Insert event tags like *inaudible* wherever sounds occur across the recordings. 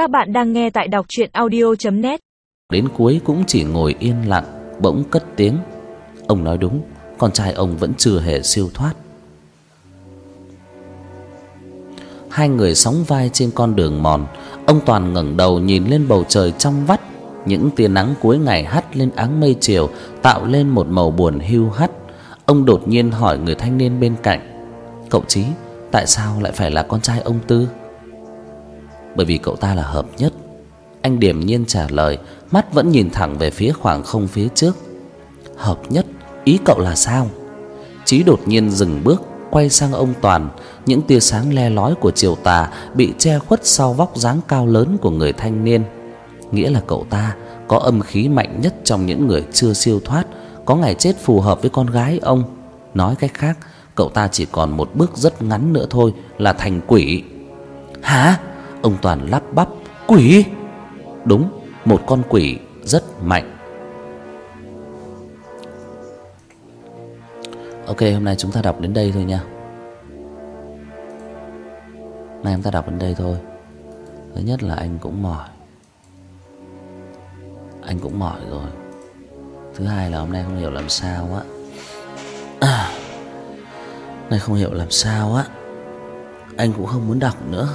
Các bạn đang nghe tại đọc audio net Đến cuối cũng chỉ ngồi yên lặng, bỗng cất tiếng. Ông nói đúng, con trai ông vẫn chưa hề siêu thoát. Hai người sóng vai trên con đường mòn, ông Toàn ngẩng đầu nhìn lên bầu trời trong vắt, những tia nắng cuối ngày hắt lên áng mây chiều, tạo lên một màu buồn hiu hắt. Ông đột nhiên hỏi người thanh niên bên cạnh: "Cậu Chí, tại sao lại phải là con trai ông Tư?" "Bởi vì cậu ta là hợp nhất." Anh điềm nhiên trả lời, mắt vẫn nhìn thẳng về phía khoảng không phía trước. "Hợp nhất? Ý cậu là sao?" Chí đột nhiên dừng bước, quay sang ông Toàn, những tia sáng le lói của chiều tà bị che khuất sau vóc dáng cao lớn của người thanh niên. Nghĩa là cậu ta có âm khí mạnh nhất trong những người chưa siêu thoát, có ngày chết phù hợp với con gái ông. Nói cách khác, cậu ta chỉ còn một bước rất ngắn nữa thôi là thành quỷ. Hả? Ông Toàn lắp bắp, quỷ? Đúng, một con quỷ rất mạnh. Ok, hôm nay chúng ta đọc đến đây thôi nha. Nay chúng ta đọc đến đây thôi. Thứ nhất là anh cũng mỏi. Anh cũng mỏi rồi. Thứ hai là hôm nay không hiểu làm sao á. À, nay không hiểu làm sao á. Anh cũng không muốn đọc nữa.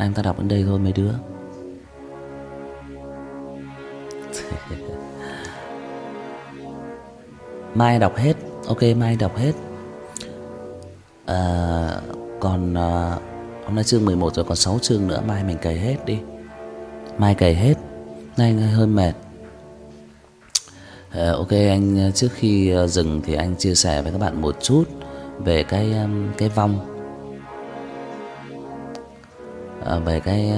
Đang ta đọc đến đây thôi mấy đứa. *laughs* mai đọc hết. Ok, mai đọc hết. À, còn à, hôm nay chương 11 rồi còn 6 chương nữa, mai mình cày hết đi. Mai cày hết. Nay hơi mệt. À, ok anh trước khi dừng thì anh chia sẻ với các bạn một chút về cái cái vong Ờ, về cái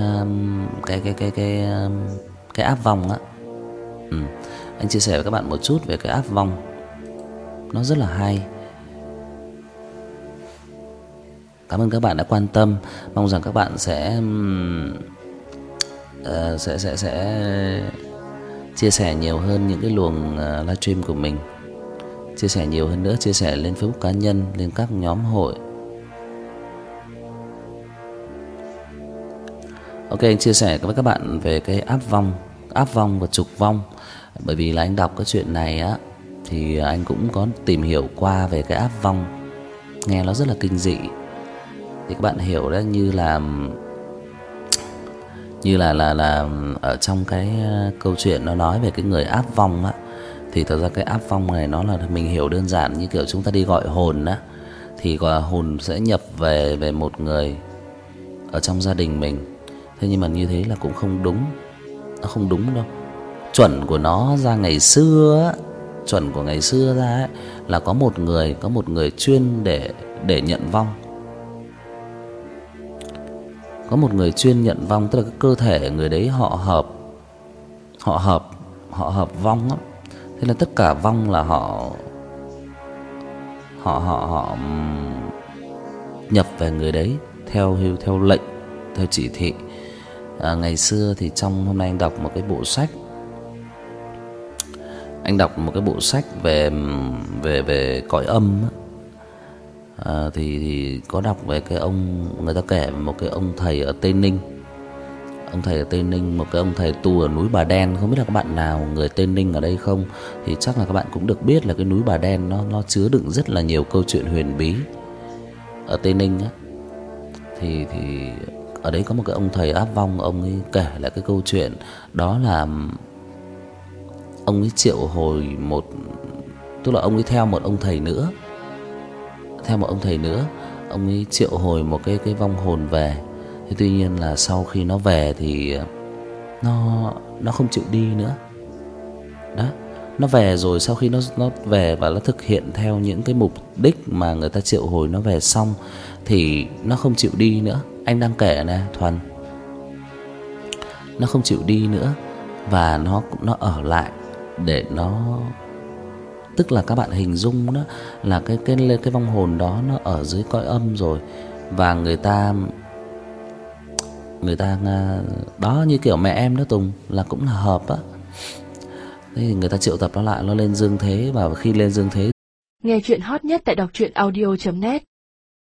cái cái cái cái cái áp vong á. Ừ. Anh chia sẻ với các bạn một chút về cái áp vong. Nó rất là hay. Cảm ơn các bạn đã quan tâm, mong rằng các bạn sẽ uh, sẽ sẽ sẽ chia sẻ nhiều hơn những cái luồng uh, livestream của mình. Chia sẻ nhiều hơn nữa, chia sẻ lên Facebook cá nhân, lên các nhóm hội. Ok anh chia sẻ với các bạn về cái áp vong, áp vong và trục vong. Bởi vì là anh đọc cái chuyện này á thì anh cũng có tìm hiểu qua về cái áp vong. Nghe nó rất là kinh dị. Thì các bạn hiểu đó như là như là là là ở trong cái uh, câu chuyện nó nói về cái người áp vong á thì thật ra cái áp vong này nó là mình hiểu đơn giản như kiểu chúng ta đi gọi hồn á thì gọi hồn sẽ nhập về về một người ở trong gia đình mình thế nhưng mà như thế là cũng không đúng. Nó không đúng đâu. Chuẩn của nó ra ngày xưa chuẩn của ngày xưa ra ấy, là có một người, có một người chuyên để để nhận vong. Có một người chuyên nhận vong, tức là cái cơ thể người đấy họ hợp họ hợp họ hợp vong á. Thế là tất cả vong là họ họ họ họ nhập về người đấy theo theo lệnh, theo chỉ thị à, ngày xưa thì trong hôm nay anh đọc một cái bộ sách. Anh đọc một cái bộ sách về về về cõi âm à, thì thì có đọc về cái ông người ta kể một cái ông thầy ở Tây Ninh. Ông thầy ở Tây Ninh một cái ông thầy tu ở núi Bà Đen. Không biết là các bạn nào người Tây Ninh ở đây không? Thì chắc là các bạn cũng được biết là cái núi Bà Đen nó nó chứa đựng rất là nhiều câu chuyện huyền bí ở Tây Ninh á. Thì thì ở đấy có một cái ông thầy áp vong, ông ấy kể lại cái câu chuyện. Đó là ông ấy triệu hồi một, tức là ông ấy theo một ông thầy nữa. Theo một ông thầy nữa, ông ấy triệu hồi một cái cái vong hồn về. Thế tuy nhiên là sau khi nó về thì nó nó không chịu đi nữa. Đó, nó về rồi sau khi nó nó về và nó thực hiện theo những cái mục đích mà người ta triệu hồi nó về xong thì nó không chịu đi nữa anh đang kể nè, thuần. Nó không chịu đi nữa và nó cũng, nó ở lại để nó, tức là các bạn hình dung đó là cái cái cái vong hồn đó nó ở dưới cõi âm rồi và người ta người ta à, đó như kiểu mẹ em đó Tùng, là cũng là hợp á. Thế thì người ta triệu tập nó lại, nó lên dương thế và khi lên dương thế Nghe chuyện hot nhất tại đọc truyện audio.net